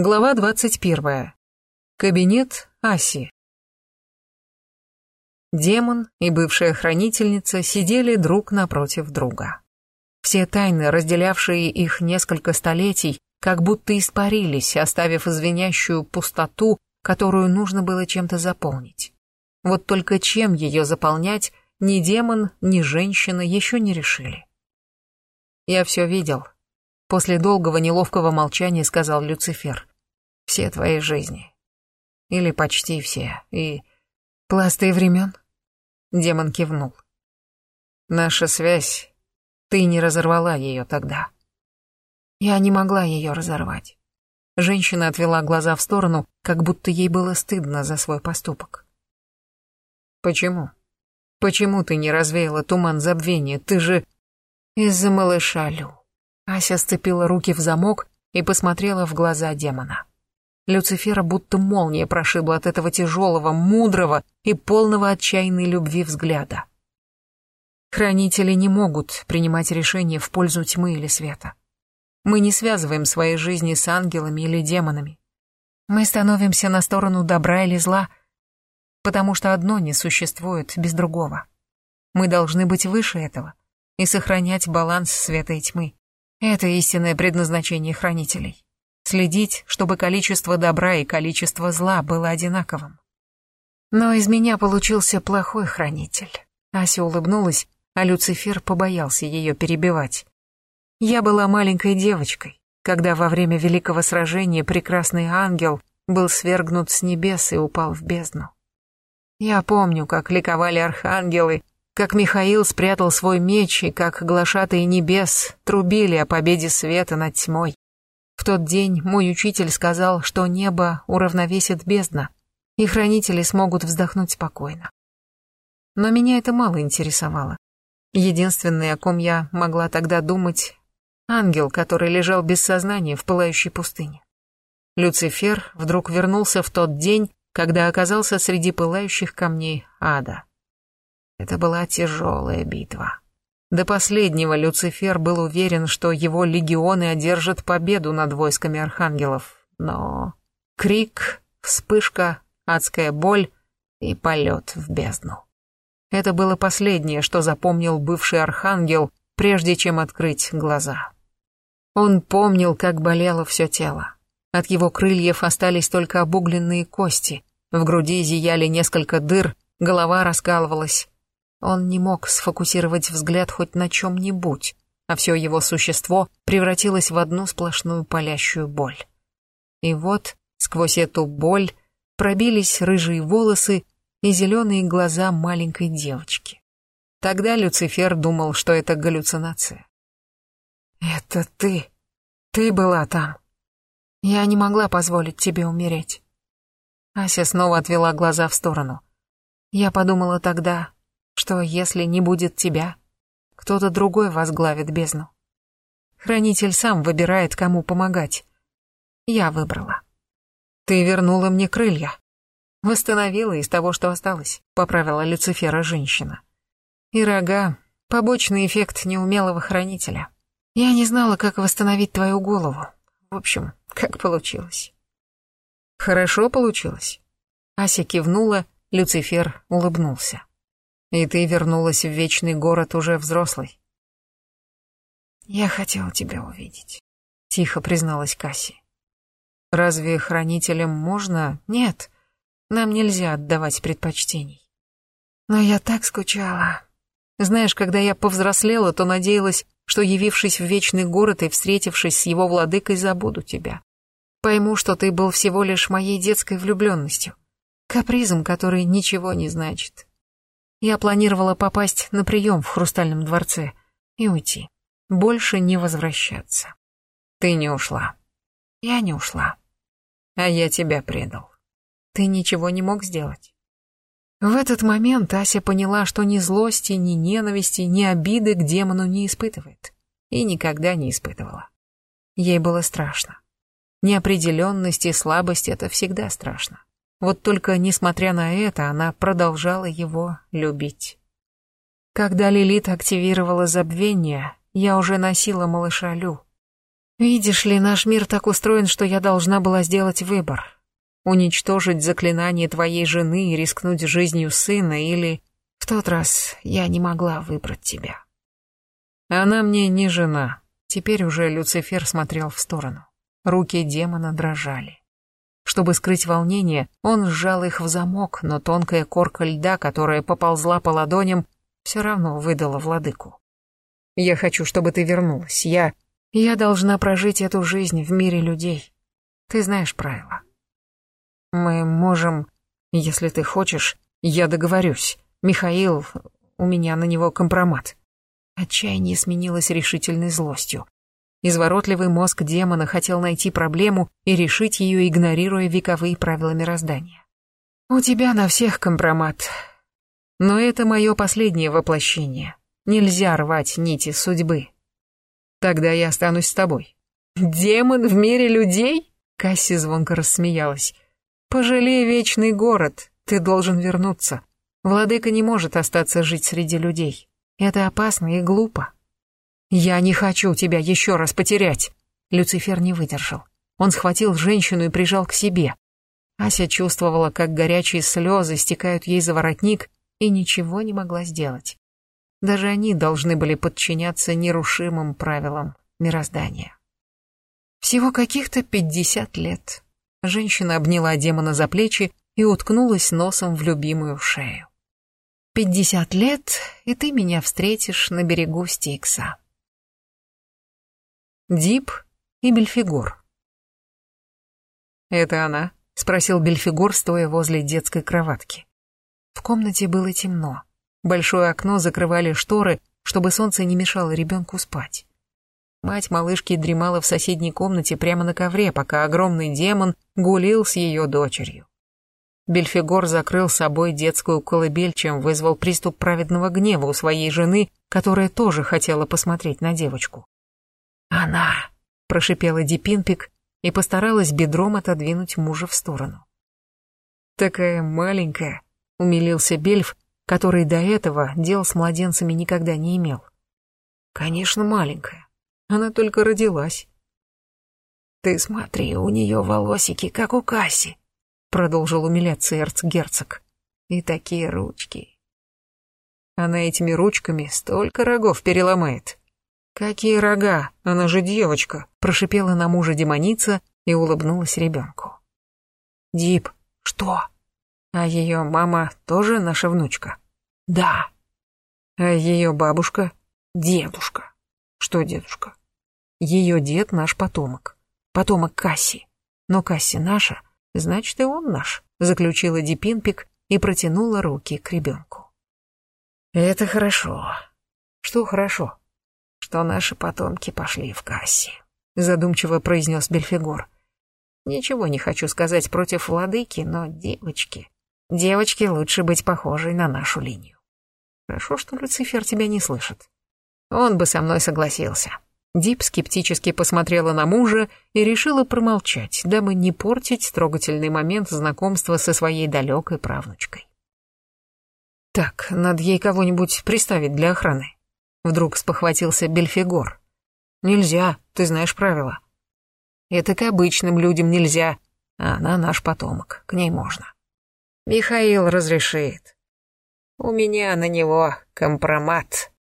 Глава 21. Кабинет Аси. Демон и бывшая хранительница сидели друг напротив друга. Все тайны, разделявшие их несколько столетий, как будто испарились, оставив извиняющую пустоту, которую нужно было чем-то заполнить. Вот только чем ее заполнять, ни демон, ни женщина еще не решили. «Я все видел», — после долгого неловкого молчания сказал Люцифер все твои жизни. Или почти все. И пласты времен? Демон кивнул. Наша связь, ты не разорвала ее тогда. Я не могла ее разорвать. Женщина отвела глаза в сторону, как будто ей было стыдно за свой поступок. Почему? Почему ты не развеяла туман забвения? Ты же... Из-за малыша Лю. Ася сцепила руки в замок и посмотрела в глаза демона. Люцифера будто молния прошибла от этого тяжелого, мудрого и полного отчаянной любви взгляда. Хранители не могут принимать решения в пользу тьмы или света. Мы не связываем свои жизни с ангелами или демонами. Мы становимся на сторону добра или зла, потому что одно не существует без другого. Мы должны быть выше этого и сохранять баланс света и тьмы. Это истинное предназначение хранителей следить, чтобы количество добра и количество зла было одинаковым. Но из меня получился плохой хранитель. Ася улыбнулась, а Люцифер побоялся ее перебивать. Я была маленькой девочкой, когда во время великого сражения прекрасный ангел был свергнут с небес и упал в бездну. Я помню, как ликовали архангелы, как Михаил спрятал свой меч и как глашатые небес трубили о победе света над тьмой. Тот день мой учитель сказал, что небо уравновесит бездна, и хранители смогут вздохнуть спокойно. Но меня это мало интересовало. Единственный, о ком я могла тогда думать, ангел, который лежал без сознания в пылающей пустыне. Люцифер вдруг вернулся в тот день, когда оказался среди пылающих камней ада. Это была тяжелая битва. До последнего Люцифер был уверен, что его легионы одержат победу над войсками архангелов. Но крик, вспышка, адская боль и полет в бездну. Это было последнее, что запомнил бывший архангел, прежде чем открыть глаза. Он помнил, как болело все тело. От его крыльев остались только обугленные кости, в груди зияли несколько дыр, голова раскалывалась, он не мог сфокусировать взгляд хоть на чем-нибудь, а все его существо превратилось в одну сплошную палящую боль. И вот, сквозь эту боль, пробились рыжие волосы и зеленые глаза маленькой девочки. Тогда Люцифер думал, что это галлюцинация. «Это ты. Ты была там. Я не могла позволить тебе умереть». Ася снова отвела глаза в сторону. Я подумала тогда, что если не будет тебя, кто-то другой возглавит бездну. Хранитель сам выбирает, кому помогать. Я выбрала. Ты вернула мне крылья. Восстановила из того, что осталось, поправила Люцифера женщина. И рога — побочный эффект неумелого хранителя. Я не знала, как восстановить твою голову. В общем, как получилось. Хорошо получилось. Ася кивнула, Люцифер улыбнулся. И ты вернулась в вечный город уже взрослый. Я хотела тебя увидеть, тихо призналась Касси. Разве хранителям можно? Нет, нам нельзя отдавать предпочтений. Но я так скучала. Знаешь, когда я повзрослела, то надеялась, что, явившись в вечный город и встретившись с его владыкой, забуду тебя. Пойму, что ты был всего лишь моей детской влюбленностью, капризом, который ничего не значит. Я планировала попасть на прием в Хрустальном дворце и уйти. Больше не возвращаться. Ты не ушла. Я не ушла. А я тебя предал. Ты ничего не мог сделать. В этот момент Ася поняла, что ни злости, ни ненависти, ни обиды к демону не испытывает. И никогда не испытывала. Ей было страшно. Неопределенность и слабость — это всегда страшно. Вот только, несмотря на это, она продолжала его любить. Когда Лилит активировала забвение, я уже носила малыша Лю. Видишь ли, наш мир так устроен, что я должна была сделать выбор. Уничтожить заклинание твоей жены и рискнуть жизнью сына, или... В тот раз я не могла выбрать тебя. Она мне не жена. Теперь уже Люцифер смотрел в сторону. Руки демона дрожали. Чтобы скрыть волнение, он сжал их в замок, но тонкая корка льда, которая поползла по ладоням, все равно выдала владыку. «Я хочу, чтобы ты вернулась. Я... Я должна прожить эту жизнь в мире людей. Ты знаешь правила. Мы можем... Если ты хочешь, я договорюсь. Михаил... У меня на него компромат». Отчаяние сменилось решительной злостью. Изворотливый мозг демона хотел найти проблему и решить ее, игнорируя вековые правила мироздания. «У тебя на всех компромат. Но это мое последнее воплощение. Нельзя рвать нити судьбы. Тогда я останусь с тобой». «Демон в мире людей?» Касси звонко рассмеялась. «Пожалей вечный город, ты должен вернуться. Владыка не может остаться жить среди людей. Это опасно и глупо». «Я не хочу тебя еще раз потерять!» Люцифер не выдержал. Он схватил женщину и прижал к себе. Ася чувствовала, как горячие слезы стекают ей за воротник, и ничего не могла сделать. Даже они должны были подчиняться нерушимым правилам мироздания. Всего каких-то пятьдесят лет. Женщина обняла демона за плечи и уткнулась носом в любимую шею. «Пятьдесят лет, и ты меня встретишь на берегу Стикса». Дип и Бельфигор. «Это она?» — спросил Бельфигор, стоя возле детской кроватки. В комнате было темно. Большое окно закрывали шторы, чтобы солнце не мешало ребенку спать. Мать малышки дремала в соседней комнате прямо на ковре, пока огромный демон гулил с ее дочерью. Бельфигор закрыл собой детскую колыбель, чем вызвал приступ праведного гнева у своей жены, которая тоже хотела посмотреть на девочку. «Она!» — прошипела Дипинпик и постаралась бедром отодвинуть мужа в сторону. «Такая маленькая», — умилился Бельф, который до этого дел с младенцами никогда не имел. «Конечно, маленькая. Она только родилась». «Ты смотри, у нее волосики, как у Касси», — продолжил умиляться эрцгерцог. «И такие ручки». Она этими ручками столько рогов переломает. «Какие рога? Она же девочка!» — прошипела на мужа демоница и улыбнулась ребенку. «Дип, что? А ее мама тоже наша внучка?» «Да». «А ее бабушка?» «Дедушка». «Что дедушка?» «Ее дед наш потомок. Потомок Касси. Но Касси наша, значит и он наш», — заключила Дипинпик и протянула руки к ребенку. «Это хорошо. Что хорошо?» Что наши потомки пошли в кассе», — задумчиво произнес Бельфигор. «Ничего не хочу сказать против владыки, но девочки... Девочки лучше быть похожей на нашу линию. Хорошо, что Люцифер тебя не слышит. Он бы со мной согласился». Дип скептически посмотрела на мужа и решила промолчать, дабы не портить трогательный момент знакомства со своей далекой правнучкой. «Так, надо ей кого-нибудь приставить для охраны», Вдруг спохватился Бельфигор. Нельзя, ты знаешь правила. Это к обычным людям нельзя, а она наш потомок, к ней можно. Михаил разрешит. У меня на него компромат.